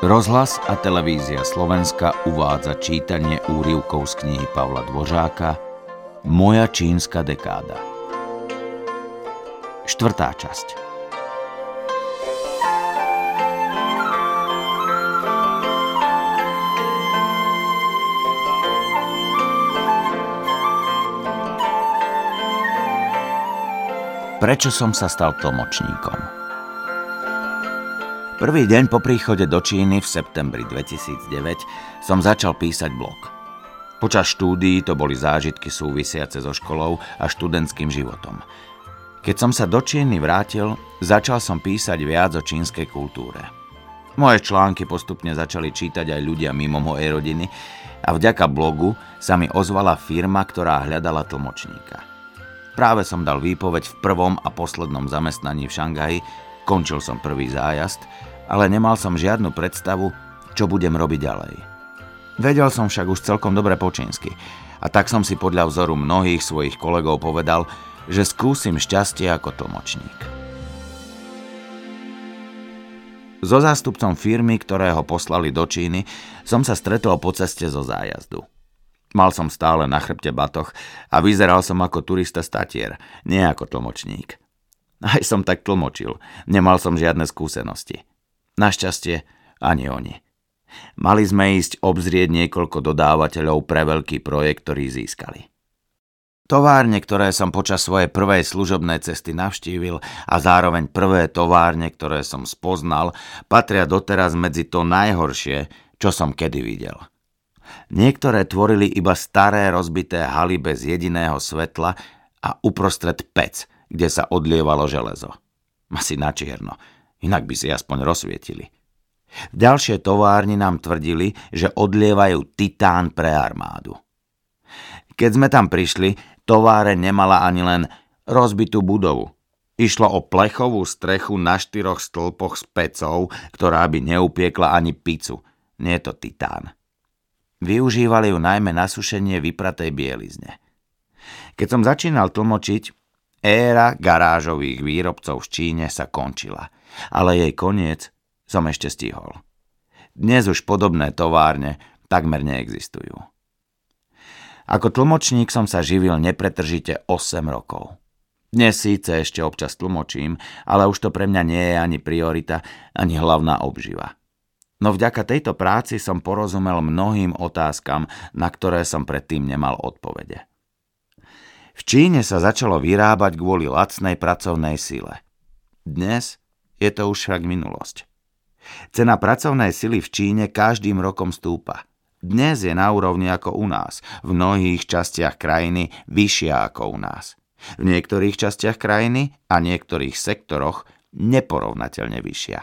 Rozhlas a televízia Slovenska uvádza čítanie úrivkov z knihy Pavla Dvořáka Moja čínska dekáda. Štvrtá časť. Prečo som sa stal tlmočníkom? Prvý deň po príchode do Číny v septembri 2009 som začal písať blog. Počas štúdií to boli zážitky súvisiace so školou a študentským životom. Keď som sa do Číny vrátil, začal som písať viac o čínskej kultúre. Moje články postupne začali čítať aj ľudia mimo mojej rodiny a vďaka blogu sa mi ozvala firma, ktorá hľadala tlmočníka. Práve som dal výpoveď v prvom a poslednom zamestnaní v Šangaji, končil som prvý zájazd ale nemal som žiadnu predstavu, čo budem robiť ďalej. Vedel som však už celkom dobre po čínsky a tak som si podľa vzoru mnohých svojich kolegov povedal, že skúsim šťastie ako tlmočník. So zástupcom firmy, ktorého poslali do Číny, som sa stretol po ceste zo zájazdu. Mal som stále na chrbte batoch a vyzeral som ako turista statier, nie ako tlmočník. Aj som tak tlmočil, nemal som žiadne skúsenosti. Našťastie ani oni. Mali sme ísť obzrieť niekoľko dodávateľov pre veľký projekt, ktorý získali. Továrne, ktoré som počas svojej prvej služobnej cesty navštívil a zároveň prvé továrne, ktoré som spoznal, patria doteraz medzi to najhoršie, čo som kedy videl. Niektoré tvorili iba staré rozbité haly bez jediného svetla a uprostred pec, kde sa odlievalo železo. Asi na čierno inak by si aspoň rozsvietili. V ďalšie továrni nám tvrdili, že odlievajú titán pre armádu. Keď sme tam prišli, továre nemala ani len rozbitú budovu. Išlo o plechovú strechu na štyroch stĺpoch s pecou, ktorá by neupiekla ani picu. Nie je to titán. Využívali ju najmä na sušenie vypratej bielizne. Keď som začínal tlmočiť, éra garážových výrobcov v Číne sa končila – ale jej koniec som ešte stihol. Dnes už podobné továrne takmer neexistujú. Ako tlmočník som sa živil nepretržite 8 rokov. Dnes síce ešte občas tlmočím, ale už to pre mňa nie je ani priorita, ani hlavná obživa. No vďaka tejto práci som porozumel mnohým otázkam, na ktoré som predtým nemal odpovede. V Číne sa začalo vyrábať kvôli lacnej pracovnej sile. Dnes je to už však minulosť. Cena pracovnej sily v Číne každým rokom stúpa. Dnes je na úrovni ako u nás, v mnohých častiach krajiny vyššia ako u nás. V niektorých častiach krajiny a niektorých sektoroch neporovnateľne vyššia.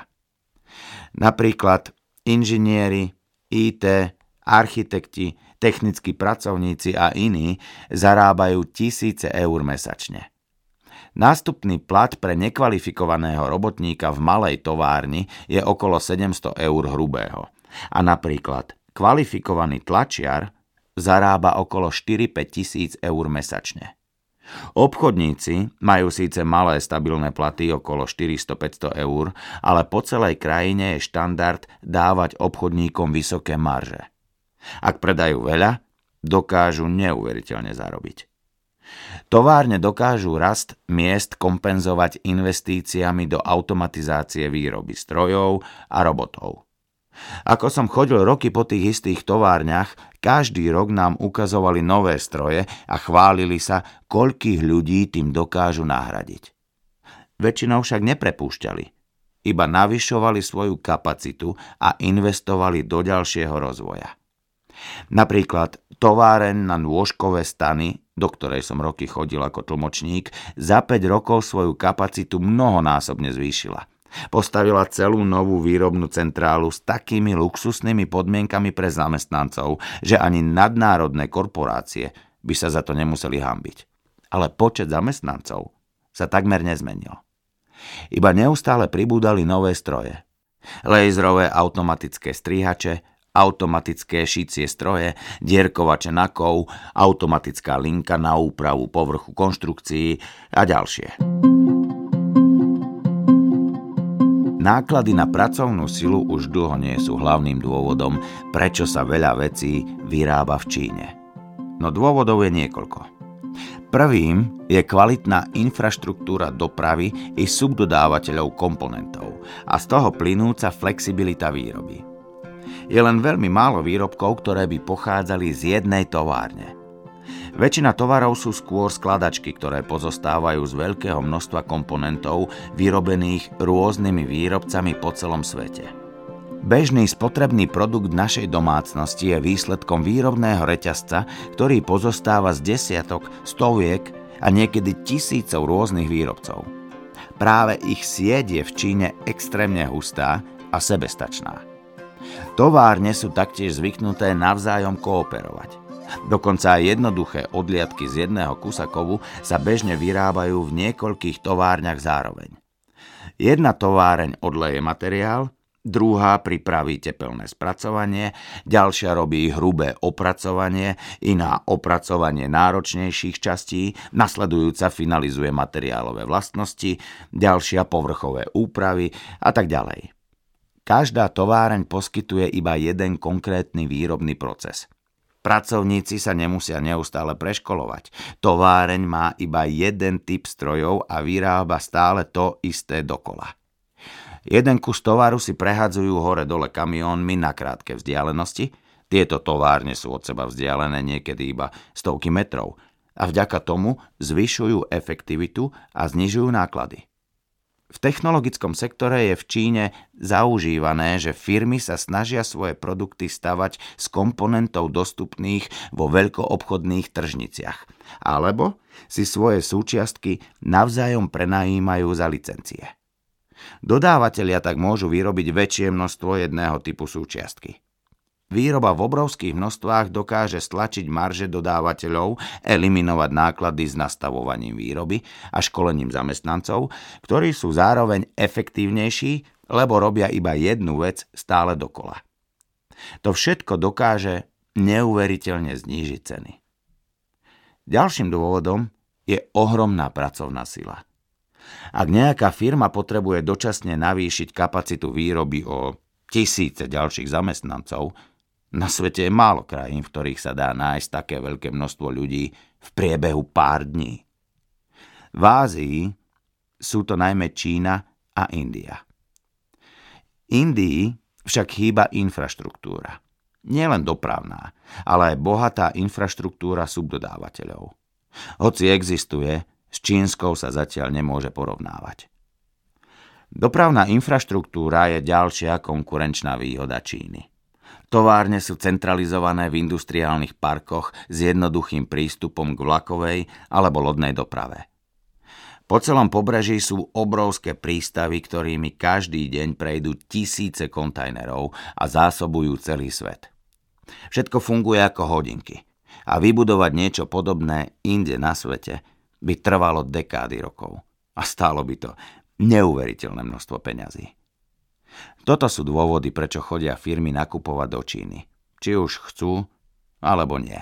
Napríklad inžinieri, IT, architekti, technickí pracovníci a iní zarábajú tisíce eur mesačne. Nástupný plat pre nekvalifikovaného robotníka v malej továrni je okolo 700 eur hrubého. A napríklad kvalifikovaný tlačiar zarába okolo 4-5 tisíc eur mesačne. Obchodníci majú síce malé stabilné platy okolo 400-500 eur, ale po celej krajine je štandard dávať obchodníkom vysoké marže. Ak predajú veľa, dokážu neuveriteľne zarobiť. Továrne dokážu rast miest kompenzovať investíciami do automatizácie výroby strojov a robotov. Ako som chodil roky po tých istých továrniach, každý rok nám ukazovali nové stroje a chválili sa, koľkých ľudí tým dokážu nahradiť. Väčšinou však neprepúšťali, iba navyšovali svoju kapacitu a investovali do ďalšieho rozvoja. Napríklad továren na nôžkové stany do ktorej som roky chodil ako tlmočník, za 5 rokov svoju kapacitu mnohonásobne zvýšila. Postavila celú novú výrobnú centrálu s takými luxusnými podmienkami pre zamestnancov, že ani nadnárodné korporácie by sa za to nemuseli hambiť. Ale počet zamestnancov sa takmer nezmenil. Iba neustále pribúdali nové stroje. Laserové automatické strihače, automatické šicie stroje, dierkovače nakov, automatická linka na úpravu povrchu konštrukcií a ďalšie. náklady na pracovnú silu už dlho nie sú hlavným dôvodom, prečo sa veľa vecí vyrába v Číne. No dôvodov je niekoľko. Prvým je kvalitná infraštruktúra dopravy i subdodávateľov komponentov a z toho plynúca flexibilita výroby. Je len veľmi málo výrobkov, ktoré by pochádzali z jednej továrne. Väčšina tovarov sú skôr skladačky, ktoré pozostávajú z veľkého množstva komponentov vyrobených rôznymi výrobcami po celom svete. Bežný spotrebný produkt našej domácnosti je výsledkom výrobného reťazca, ktorý pozostáva z desiatok, stoviek a niekedy tisícov rôznych výrobcov. Práve ich sieť je v Číne extrémne hustá a sebestačná. Továrne sú taktiež zvyknuté navzájom kooperovať – Dokonca aj jednoduché odliadky z jedného kusa kovu sa bežne vyrábajú v niekoľkých továrniach zároveň. Jedna továreň odleje materiál, druhá pripraví tepelné spracovanie, ďalšia robí hrubé opracovanie, iná opracovanie náročnejších častí, nasledujúca finalizuje materiálové vlastnosti, ďalšia povrchové úpravy a tak ďalej. Každá továreň poskytuje iba jeden konkrétny výrobný proces – Pracovníci sa nemusia neustále preškolovať. Továreň má iba jeden typ strojov a vyrába stále to isté dokola. Jeden kus tovaru si prehadzujú hore-dole kamiónmi na krátke vzdialenosti. Tieto továrne sú od seba vzdialené niekedy iba stovky metrov a vďaka tomu zvyšujú efektivitu a znižujú náklady. V technologickom sektore je v Číne zaužívané, že firmy sa snažia svoje produkty stavať z komponentov dostupných vo veľkoobchodných tržniciach, alebo si svoje súčiastky navzájom prenajímajú za licencie. Dodávateľia tak môžu vyrobiť väčšie množstvo jedného typu súčiastky. Výroba v obrovských množstvách dokáže stlačiť marže dodávateľov, eliminovať náklady s nastavovaním výroby a školením zamestnancov, ktorí sú zároveň efektívnejší, lebo robia iba jednu vec stále dokola. To všetko dokáže neuveriteľne znížiť ceny. Ďalším dôvodom je ohromná pracovná sila. Ak nejaká firma potrebuje dočasne navýšiť kapacitu výroby o tisíce ďalších zamestnancov, na svete je málo krajín, v ktorých sa dá nájsť také veľké množstvo ľudí v priebehu pár dní. V Ázii sú to najmä Čína a India. Indii však chýba infraštruktúra. Nielen dopravná, ale aj bohatá infraštruktúra subdodávateľov. Hoci existuje, s čínskou sa zatiaľ nemôže porovnávať. Dopravná infraštruktúra je ďalšia konkurenčná výhoda Číny. Továrne sú centralizované v industriálnych parkoch s jednoduchým prístupom k vlakovej alebo lodnej doprave. Po celom pobreží sú obrovské prístavy, ktorými každý deň prejdú tisíce kontajnerov a zásobujú celý svet. Všetko funguje ako hodinky a vybudovať niečo podobné inde na svete by trvalo dekády rokov a stálo by to neuveriteľné množstvo peňazí. Toto sú dôvody, prečo chodia firmy nakupovať do Číny. Či už chcú, alebo nie.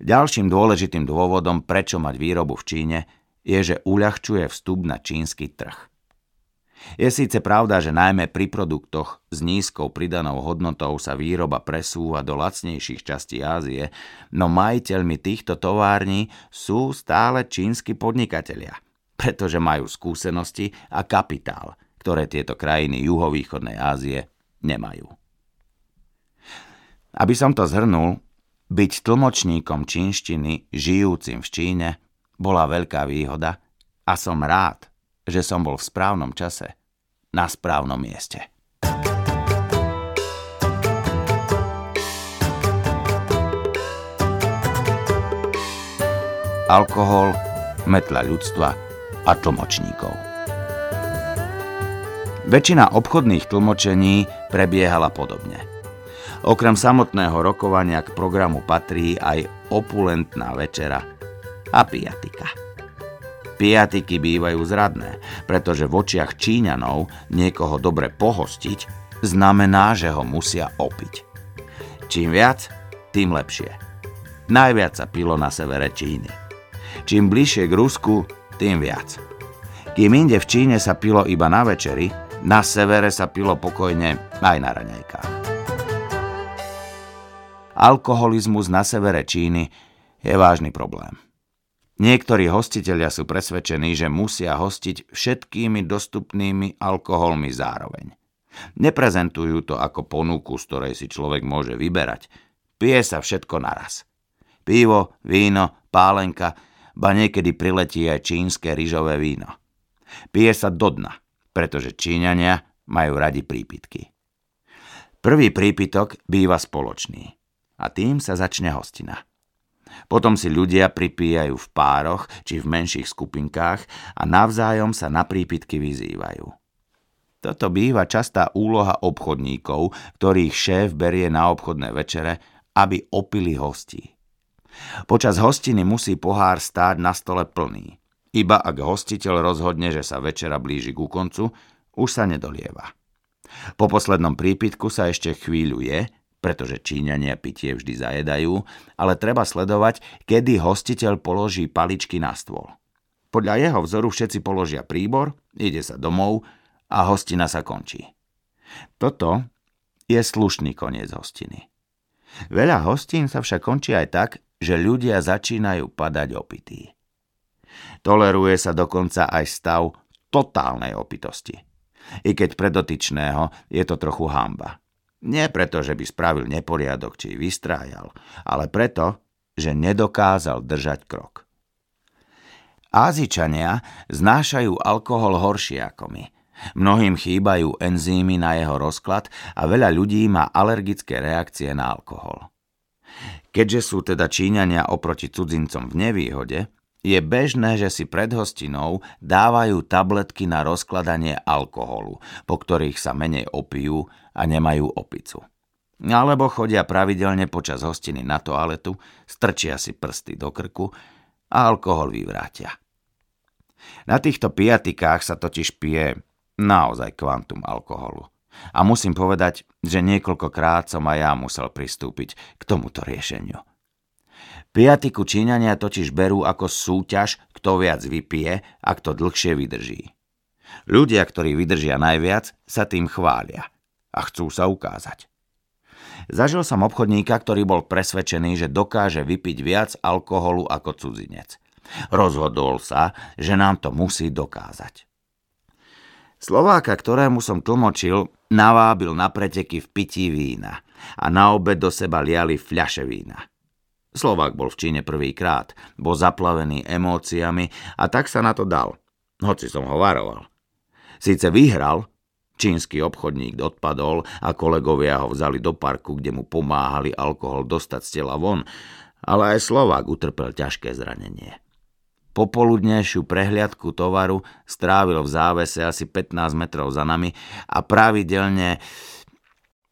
Ďalším dôležitým dôvodom, prečo mať výrobu v Číne, je, že uľahčuje vstup na čínsky trh. Je síce pravda, že najmä pri produktoch s nízkou pridanou hodnotou sa výroba presúva do lacnejších častí Ázie, no majiteľmi týchto tovární sú stále čínsky podnikatelia, pretože majú skúsenosti a kapitál – ktoré tieto krajiny juhovýchodnej Ázie nemajú. Aby som to zhrnul, byť tlmočníkom čínštiny žijúcim v Číne bola veľká výhoda a som rád, že som bol v správnom čase na správnom mieste. Alkohol, metla ľudstva a tlmočníkov. Väčšina obchodných tlmočení prebiehala podobne. Okrem samotného rokovania k programu patrí aj opulentná večera a piatika. Piatiky bývajú zradné, pretože v očiach Číňanov niekoho dobre pohostiť znamená, že ho musia opiť. Čím viac, tým lepšie. Najviac sa pilo na severe Číny. Čím bližšie k Rusku, tým viac. Kým inde v Číne sa pilo iba na večeri, Na severe sa pilo pokojne aj na raňajkách. Alkoholizmus na severe Číny je vážny problém. Niektorí hostitelia sú presvedčení, že musia hostiť všetkými dostupnými alkoholmi zároveň. Neprezentujú to ako ponuku, z ktorej si človek môže vyberať. Pije sa všetko naraz. Pivo, víno, pálenka, ba niekedy priletí aj čínske ryžové víno. Pije sa do dna pretože Číňania majú radi prípitky. Prvý prípitok býva spoločný a tým sa začne hostina. Potom si ľudia pripíjajú v pároch či v menších skupinkách a navzájom sa na prípitky vyzývajú. Toto býva častá úloha obchodníkov, ktorých šéf berie na obchodné večere, aby opili hostí. Počas hostiny musí pohár stáť na stole plný. Iba ak hostiteľ rozhodne, že sa večera blíži ku koncu, už sa nedolieva. Po poslednom prípitku sa ešte chvíľu je, pretože Číňania pitie vždy zajedajú, ale treba sledovať, kedy hostiteľ položí paličky na stôl. Podľa jeho vzoru všetci položia príbor, ide sa domov a hostina sa končí. Toto je slušný koniec hostiny. Veľa hostín sa však končí aj tak, že ľudia začínajú padať opití. Toleruje sa dokonca aj stav totálnej opitosti. I keď pre dotyčného je to trochu hamba. Nie preto, že by spravil neporiadok či vystrájal, ale preto, že nedokázal držať krok. Ázičania znášajú alkohol horšie ako my. Mnohým chýbajú enzymy na jeho rozklad a veľa ľudí má alergické reakcie na alkohol. Keďže sú teda Číňania oproti cudzincom v nevýhode, je bežné, že si pred hostinou dávajú tabletky na rozkladanie alkoholu, po ktorých sa menej opijú a nemajú opicu. Alebo chodia pravidelne počas hostiny na toaletu, strčia si prsty do krku a alkohol vyvrátia. Na týchto pijatikách sa totiž pije naozaj kvantum alkoholu. A musím povedať, že niekoľkokrát som aj ja musel pristúpiť k tomuto riešeniu. Piatiku Číňania totiž berú ako súťaž, kto viac vypije a kto dlhšie vydrží. Ľudia, ktorí vydržia najviac, sa tým chvália a chcú sa ukázať. Zažil som obchodníka, ktorý bol presvedčený, že dokáže vypiť viac alkoholu ako cudzinec. Rozhodol sa, že nám to musí dokázať. Slováka, ktorému som tlmočil, navábil na preteky v pití vína a na obed do seba liali fľaše vína. Slovák bol v Číne prvýkrát, bol zaplavený emóciami a tak sa na to dal, hoci som ho varoval. Síce vyhral, čínsky obchodník odpadol a kolegovia ho vzali do parku, kde mu pomáhali alkohol dostať z tela von, ale aj Slovák utrpel ťažké zranenie. Popoludnejšiu prehliadku tovaru strávil v závese asi 15 metrov za nami a pravidelne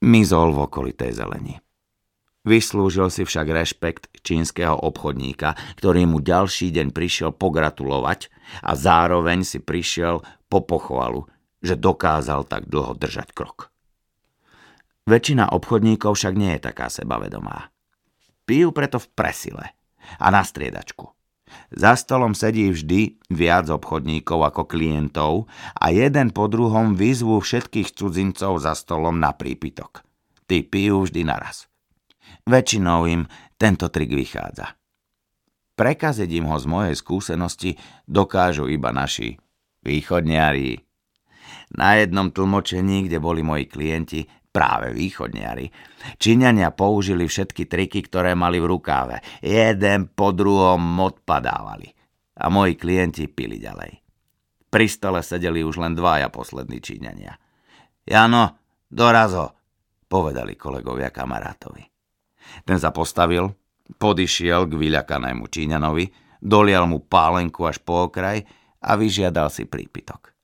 mizol v okolitej zeleni. Vyslúžil si však rešpekt čínskeho obchodníka, ktorý mu ďalší deň prišiel pogratulovať a zároveň si prišiel po pochvalu, že dokázal tak dlho držať krok. Väčšina obchodníkov však nie je taká sebavedomá. Pijú preto v presile a na striedačku. Za stolom sedí vždy viac obchodníkov ako klientov a jeden po druhom vyzvú všetkých cudzincov za stolom na prípitok. Tí pijú vždy naraz. Väčšinou im tento trik vychádza. Prekaziť im ho z mojej skúsenosti dokážu iba naši východniari. Na jednom tlmočení, kde boli moji klienti, práve východniari, Číňania použili všetky triky, ktoré mali v rukáve. Jeden po druhom odpadávali. A moji klienti pili ďalej. Pri stole sedeli už len dvaja poslední Číňania. Jano, dorazo, povedali kolegovia kamarátovi. Ten sa postavil, podišiel k vyľakanému Číňanovi, dolial mu pálenku až po okraj a vyžiadal si prípitok.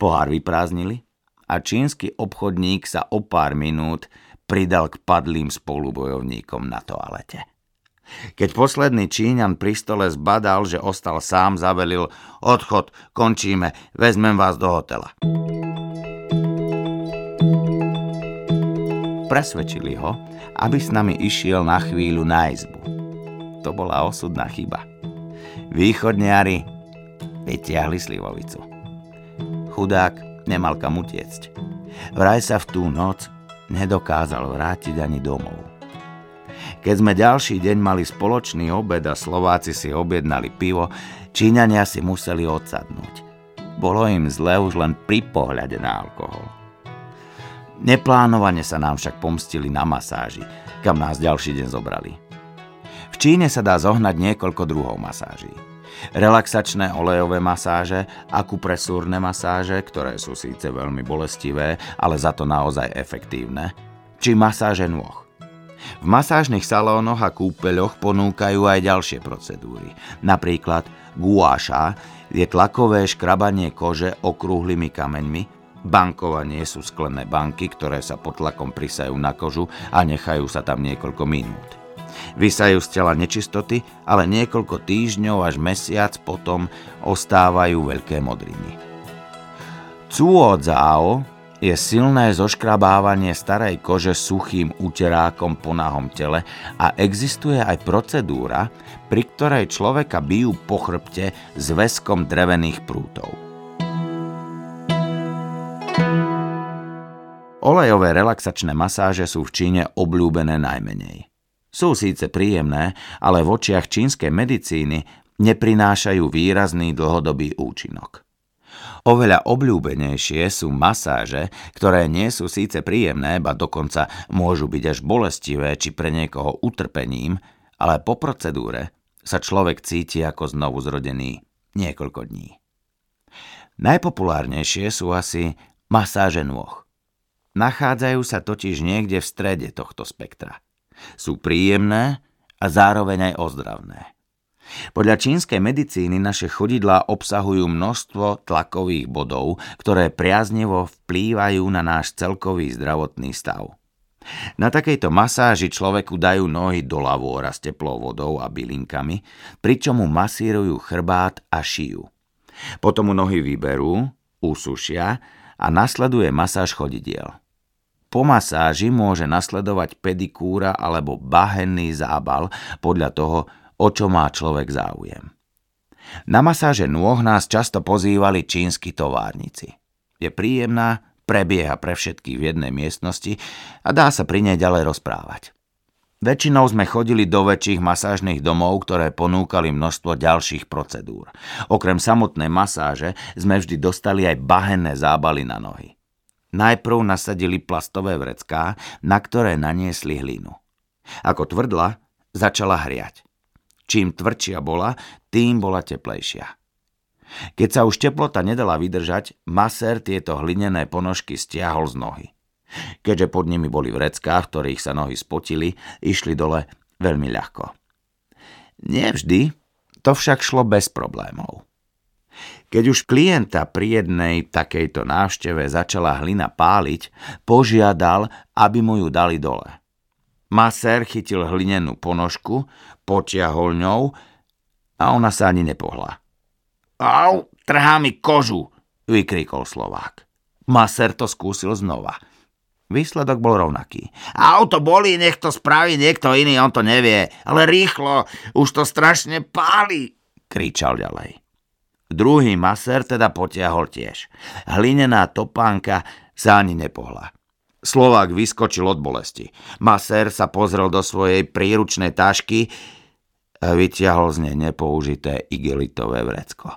Pohár vyprázdnili a čínsky obchodník sa o pár minút pridal k padlým spolubojovníkom na toalete. Keď posledný Číňan pri stole zbadal, že ostal sám, zavelil odchod, končíme, vezmem vás do hotela. Presvedčili ho, aby s nami išiel na chvíľu na izbu. To bola osudná chyba. Východniari vytiahli slivovicu. Chudák nemal kam utiecť. Vraj sa v tú noc nedokázal vrátiť ani domov. Keď sme ďalší deň mali spoločný obed a Slováci si objednali pivo, Číňania si museli odsadnúť. Bolo im zle už len pri pohľade na alkohol. Neplánovane sa nám však pomstili na masáži, kam nás ďalší deň zobrali. V Číne sa dá zohnať niekoľko druhov masáží. Relaxačné olejové masáže, akupresúrne masáže, ktoré sú síce veľmi bolestivé, ale za to naozaj efektívne, či masáže nôh. V masážnych salónoch a kúpeľoch ponúkajú aj ďalšie procedúry. Napríklad guáša je tlakové škrabanie kože okrúhlymi kameňmi, bankovanie sú sklené banky, ktoré sa pod tlakom prisajú na kožu a nechajú sa tam niekoľko minút. Vysajú z tela nečistoty, ale niekoľko týždňov až mesiac potom ostávajú veľké modriny. Cuo Zao je silné zoškrabávanie starej kože suchým úterákom po nahom tele a existuje aj procedúra, pri ktorej človeka bijú po chrbte zväzkom drevených prútov. Olejové relaxačné masáže sú v Číne obľúbené najmenej. Sú síce príjemné, ale v očiach čínskej medicíny neprinášajú výrazný dlhodobý účinok. Oveľa obľúbenejšie sú masáže, ktoré nie sú síce príjemné, ba dokonca môžu byť až bolestivé či pre niekoho utrpením, ale po procedúre sa človek cíti ako znovu zrodený niekoľko dní. Najpopulárnejšie sú asi masáže nôh. Nachádzajú sa totiž niekde v strede tohto spektra. Sú príjemné a zároveň aj ozdravné. Podľa čínskej medicíny naše chodidlá obsahujú množstvo tlakových bodov, ktoré priaznevo vplývajú na náš celkový zdravotný stav. Na takejto masáži človeku dajú nohy do lavóra s teplou vodou a bylinkami, pričom mu masírujú chrbát a šiju. Potom mu nohy vyberú, usušia a nasleduje masáž chodidiel. Po masáži môže nasledovať pedikúra alebo bahenný zábal podľa toho, o čo má človek záujem. Na masáže nôh nás často pozývali čínsky továrnici. Je príjemná, prebieha pre všetkých v jednej miestnosti a dá sa pri nej ďalej rozprávať. Väčšinou sme chodili do väčších masážnych domov, ktoré ponúkali množstvo ďalších procedúr. Okrem samotnej masáže sme vždy dostali aj bahenné zábaly na nohy. Najprv nasadili plastové vrecká, na ktoré naniesli hlinu. Ako tvrdla, začala hriať. Čím tvrdšia bola, tým bola teplejšia. Keď sa už teplota nedala vydržať, masér tieto hlinené ponožky stiahol z nohy. Keďže pod nimi boli vrecká, v ktorých sa nohy spotili, išli dole veľmi ľahko. Nevždy, to však šlo bez problémov. Keď už klienta pri jednej takejto návšteve začala hlina páliť, požiadal, aby mu ju dali dole. Masér chytil hlinenú ponožku, potiahol ňou a ona sa ani nepohla. Au, trhá mi kožu, vykríkol Slovák. Maser to skúsil znova. Výsledok bol rovnaký. Auto bolí, nech to spraví niekto iný, on to nevie. Ale rýchlo, už to strašne páli, kričal ďalej. Druhý maser teda potiahol tiež. Hlinená topánka sa ani nepohla. Slovák vyskočil od bolesti. Maser sa pozrel do svojej príručnej tašky a vytiahol z nej nepoužité igelitové vrecko.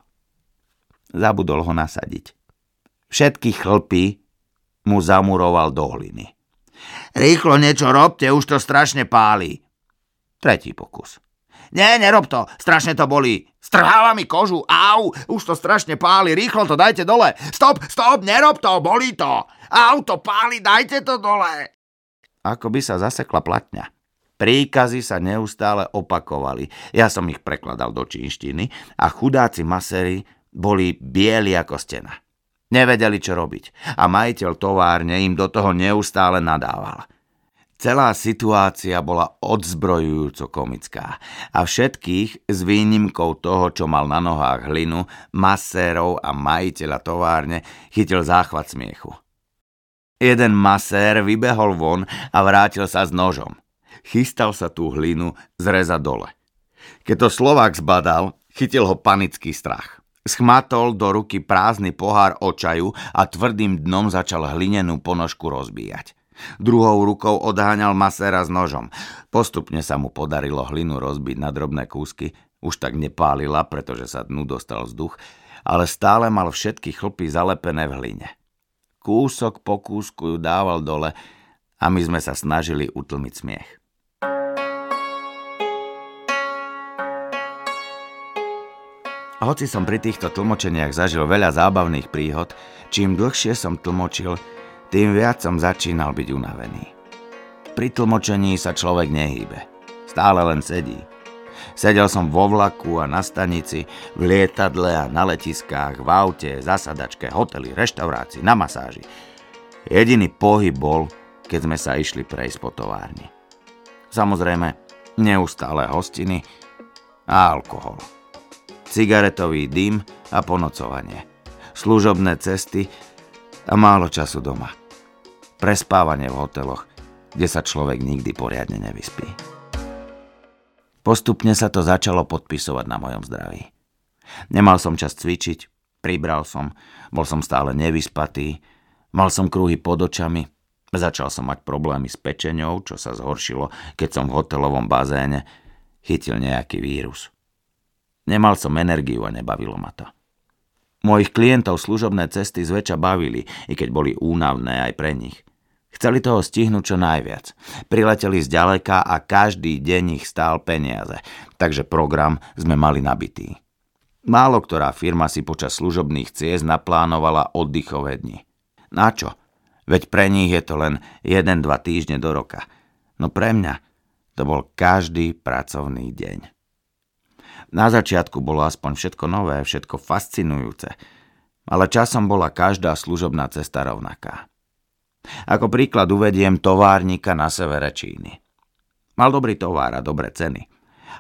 Zabudol ho nasadiť. Všetky chlpy mu zamuroval do hliny. Rýchlo niečo robte, už to strašne páli. Tretí pokus. Nie, nerob to, strašne to bolí. Strháva mi kožu, au, už to strašne páli, rýchlo to dajte dole. Stop, stop, nerob to, bolí to. Au, to páli, dajte to dole. Ako by sa zasekla platňa. Príkazy sa neustále opakovali. Ja som ich prekladal do čínštiny a chudáci masery boli bieli ako stena. Nevedeli, čo robiť a majiteľ továrne im do toho neustále nadával. Celá situácia bola odzbrojujúco komická a všetkých s výnimkou toho, čo mal na nohách hlinu, masérov a majiteľa továrne chytil záchvat smiechu. Jeden masér vybehol von a vrátil sa s nožom. Chystal sa tú hlinu zrezať dole. Keď to Slovák zbadal, chytil ho panický strach. Schmatol do ruky prázdny pohár očaju a tvrdým dnom začal hlinenú ponožku rozbíjať. Druhou rukou odháňal masera s nožom. Postupne sa mu podarilo hlinu rozbiť na drobné kúsky. Už tak nepálila, pretože sa dnu dostal vzduch, ale stále mal všetky chlpy zalepené v hline. Kúsok po kúsku ju dával dole a my sme sa snažili utlmiť smiech. Hoci som pri týchto tlmočeniach zažil veľa zábavných príhod, čím dlhšie som tlmočil, tým viac som začínal byť unavený. Pri tlmočení sa človek nehýbe. Stále len sedí. Sedel som vo vlaku a na stanici, v lietadle a na letiskách, v aute, zasadačke, hoteli, reštaurácii, na masáži. Jediný pohyb bol, keď sme sa išli prejsť po továrni. Samozrejme, neustále hostiny a alkohol cigaretový dym a ponocovanie, služobné cesty a málo času doma. Prespávanie v hoteloch, kde sa človek nikdy poriadne nevyspí. Postupne sa to začalo podpisovať na mojom zdraví. Nemal som čas cvičiť, pribral som, bol som stále nevyspatý, mal som krúhy pod očami, začal som mať problémy s pečenou, čo sa zhoršilo, keď som v hotelovom bazéne chytil nejaký vírus. Nemal som energiu a nebavilo ma to. Mojich klientov služobné cesty zväčša bavili, i keď boli únavné aj pre nich. Chceli toho stihnúť čo najviac. Prileteli z ďaleka a každý deň ich stál peniaze, takže program sme mali nabitý. Málo ktorá firma si počas služobných ciest naplánovala oddychové dni. Na čo? Veď pre nich je to len 1-2 týždne do roka. No pre mňa to bol každý pracovný deň. Na začiatku bolo aspoň všetko nové, všetko fascinujúce, ale časom bola každá služobná cesta rovnaká. Ako príklad uvediem továrnika na severe Číny. Mal dobrý tovar a dobré ceny,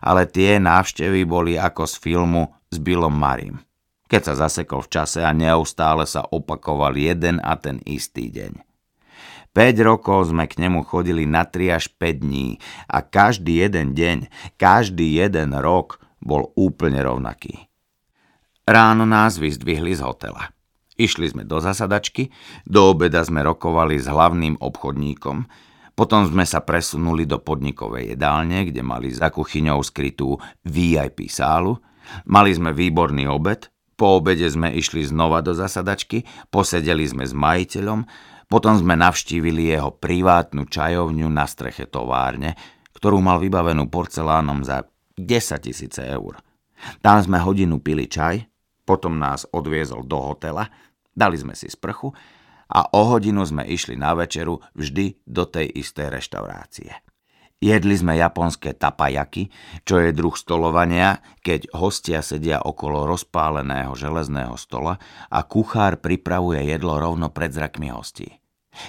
ale tie návštevy boli ako z filmu s Billom Marim, keď sa zasekol v čase a neustále sa opakoval jeden a ten istý deň. 5 rokov sme k nemu chodili na 3 až 5 dní a každý jeden deň, každý jeden rok bol úplne rovnaký. Ráno nás vyzdvihli z hotela. Išli sme do zasadačky, do obeda sme rokovali s hlavným obchodníkom, potom sme sa presunuli do podnikovej jedálne, kde mali za kuchyňou skrytú VIP sálu, mali sme výborný obed, po obede sme išli znova do zasadačky, posedeli sme s majiteľom, potom sme navštívili jeho privátnu čajovňu na streche továrne, ktorú mal vybavenú porcelánom za 10 tisíce eur. Tam sme hodinu pili čaj, potom nás odviezol do hotela, dali sme si sprchu a o hodinu sme išli na večeru vždy do tej istej reštaurácie. Jedli sme japonské tapajaky, čo je druh stolovania, keď hostia sedia okolo rozpáleného železného stola a kuchár pripravuje jedlo rovno pred zrakmi hostí.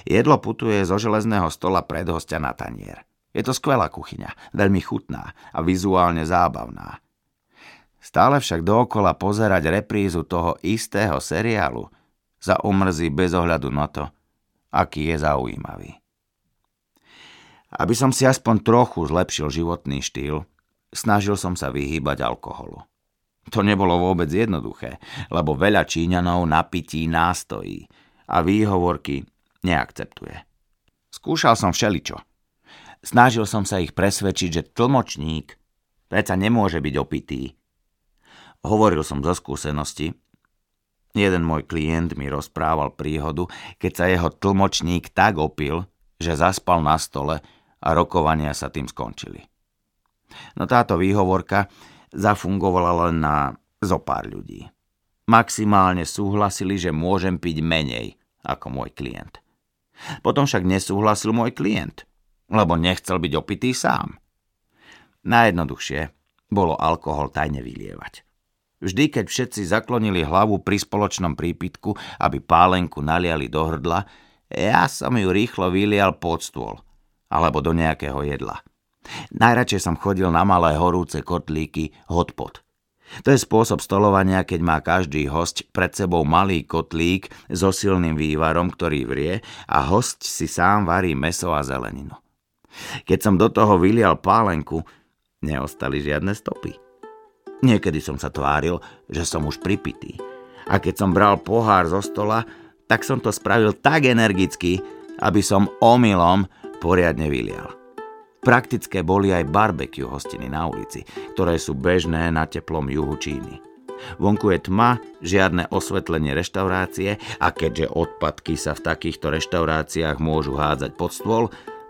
Jedlo putuje zo železného stola pred hostia na tanier. Je to skvelá kuchyňa, veľmi chutná a vizuálne zábavná. Stále však dookola pozerať reprízu toho istého seriálu sa omrzí bez ohľadu na to, aký je zaujímavý. Aby som si aspoň trochu zlepšil životný štýl, snažil som sa vyhýbať alkoholu. To nebolo vôbec jednoduché, lebo veľa Číňanov na pití nástojí a výhovorky neakceptuje. Skúšal som všeličo – Snažil som sa ich presvedčiť, že tlmočník predsa nemôže byť opitý. Hovoril som zo skúsenosti. Jeden môj klient mi rozprával príhodu, keď sa jeho tlmočník tak opil, že zaspal na stole a rokovania sa tým skončili. No táto výhovorka zafungovala len na zo pár ľudí. Maximálne súhlasili, že môžem piť menej ako môj klient. Potom však nesúhlasil môj klient – lebo nechcel byť opitý sám. Najjednoduchšie bolo alkohol tajne vylievať. Vždy, keď všetci zaklonili hlavu pri spoločnom prípitku, aby pálenku naliali do hrdla, ja som ju rýchlo vylial pod stôl alebo do nejakého jedla. Najradšej som chodil na malé horúce kotlíky hotpot. To je spôsob stolovania, keď má každý host pred sebou malý kotlík so silným vývarom, ktorý vrie a host si sám varí meso a zeleninu. Keď som do toho vylial pálenku, neostali žiadne stopy. Niekedy som sa tváril, že som už pripitý. A keď som bral pohár zo stola, tak som to spravil tak energicky, aby som omylom poriadne vylial. Praktické boli aj barbecue hostiny na ulici, ktoré sú bežné na teplom juhu Číny. Vonku je tma, žiadne osvetlenie reštaurácie a keďže odpadky sa v takýchto reštauráciách môžu hádzať pod stôl,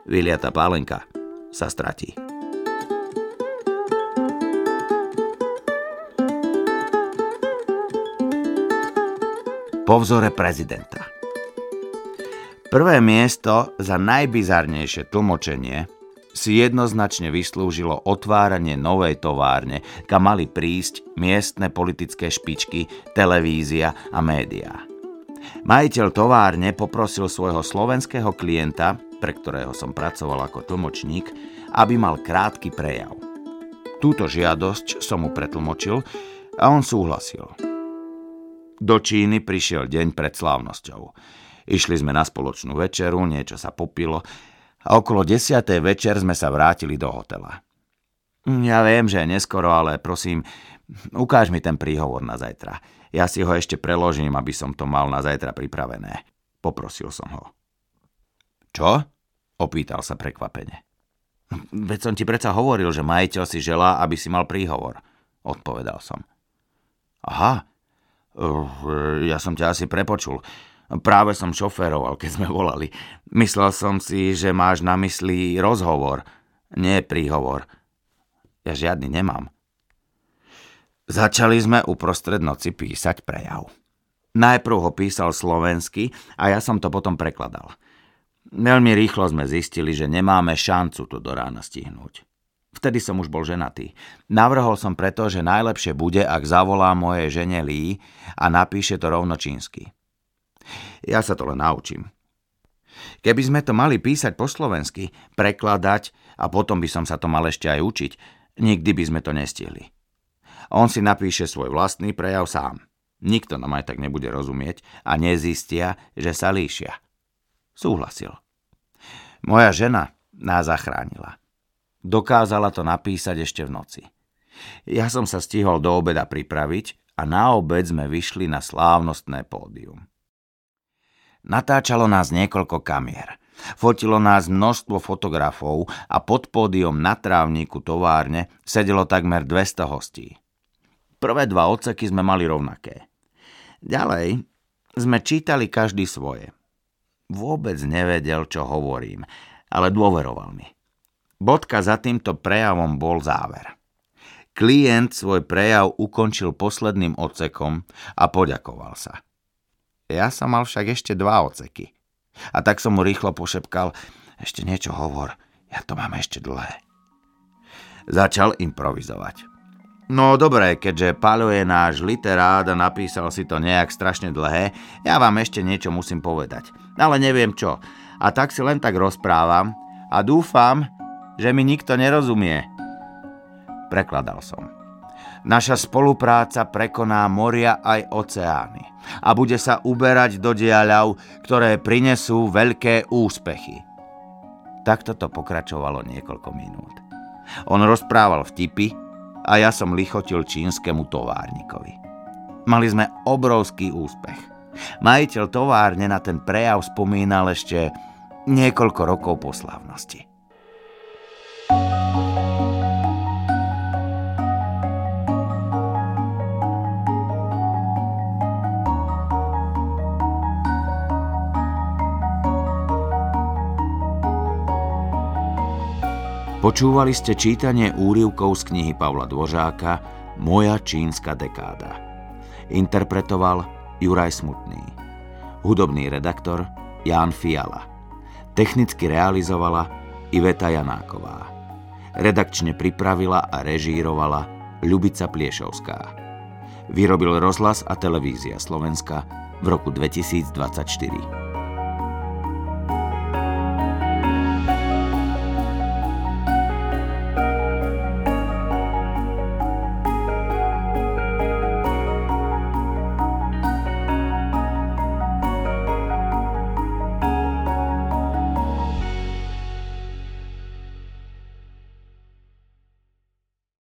vyliata pálenka sa stratí. Po vzore prezidenta. Prvé miesto za najbizarnejšie tlmočenie si jednoznačne vyslúžilo otváranie novej továrne, kam mali prísť miestne politické špičky, televízia a médiá. Majiteľ továrne poprosil svojho slovenského klienta, pre ktorého som pracoval ako tlmočník, aby mal krátky prejav. Túto žiadosť som mu pretlmočil a on súhlasil. Do Číny prišiel deň pred slávnosťou. Išli sme na spoločnú večeru, niečo sa popilo a okolo desiatej večer sme sa vrátili do hotela. Ja viem, že je neskoro, ale prosím, ukáž mi ten príhovor na zajtra. Ja si ho ešte preložím, aby som to mal na zajtra pripravené. Poprosil som ho. Čo? Opýtal sa prekvapene. Veď som ti predsa hovoril, že majiteľ si želá, aby si mal príhovor. Odpovedal som. Aha, ja som ťa asi prepočul. Práve som šoféroval, keď sme volali. Myslel som si, že máš na mysli rozhovor, nie príhovor. Ja žiadny nemám. Začali sme uprostred noci písať prejav. Najprv ho písal slovensky a ja som to potom prekladal. Veľmi rýchlo sme zistili, že nemáme šancu to do rána stihnúť. Vtedy som už bol ženatý. Navrhol som preto, že najlepšie bude, ak zavolá moje žene Lee a napíše to rovno čínsky. Ja sa to len naučím. Keby sme to mali písať po slovensky, prekladať a potom by som sa to mal ešte aj učiť, nikdy by sme to nestihli. On si napíše svoj vlastný prejav sám. Nikto nám aj tak nebude rozumieť a nezistia, že sa líšia. Súhlasil. Moja žena nás zachránila. Dokázala to napísať ešte v noci. Ja som sa stihol do obeda pripraviť a na obed sme vyšli na slávnostné pódium. Natáčalo nás niekoľko kamier. Fotilo nás množstvo fotografov a pod pódium na trávniku továrne sedelo takmer 200 hostí. Prvé dva odseky sme mali rovnaké. Ďalej sme čítali každý svoje. Vôbec nevedel, čo hovorím, ale dôveroval mi. Bodka za týmto prejavom bol záver. Klient svoj prejav ukončil posledným odsekom a poďakoval sa. Ja som mal však ešte dva oceky. A tak som mu rýchlo pošepkal, ešte niečo hovor, ja to mám ešte dlhé. Začal improvizovať. No dobré, keďže Paľo je náš literát a napísal si to nejak strašne dlhé, ja vám ešte niečo musím povedať. Ale neviem čo. A tak si len tak rozprávam a dúfam, že mi nikto nerozumie. Prekladal som. Naša spolupráca prekoná moria aj oceány a bude sa uberať do diaľav, ktoré prinesú veľké úspechy. Takto to pokračovalo niekoľko minút. On rozprával vtipy a ja som lichotil čínskemu továrnikovi. Mali sme obrovský úspech. Majiteľ továrne na ten prejav spomínal ešte niekoľko rokov po slavnosti. Počúvali ste čítanie úrivkov z knihy Pavla Dvořáka Moja čínska dekáda. Interpretoval Juraj Smutný. Hudobný redaktor Ján Fiala. Technicky realizovala Iveta Janáková. Redakčne pripravila a režírovala Ľubica Pliešovská. Vyrobil rozhlas a televízia Slovenska v roku 2024.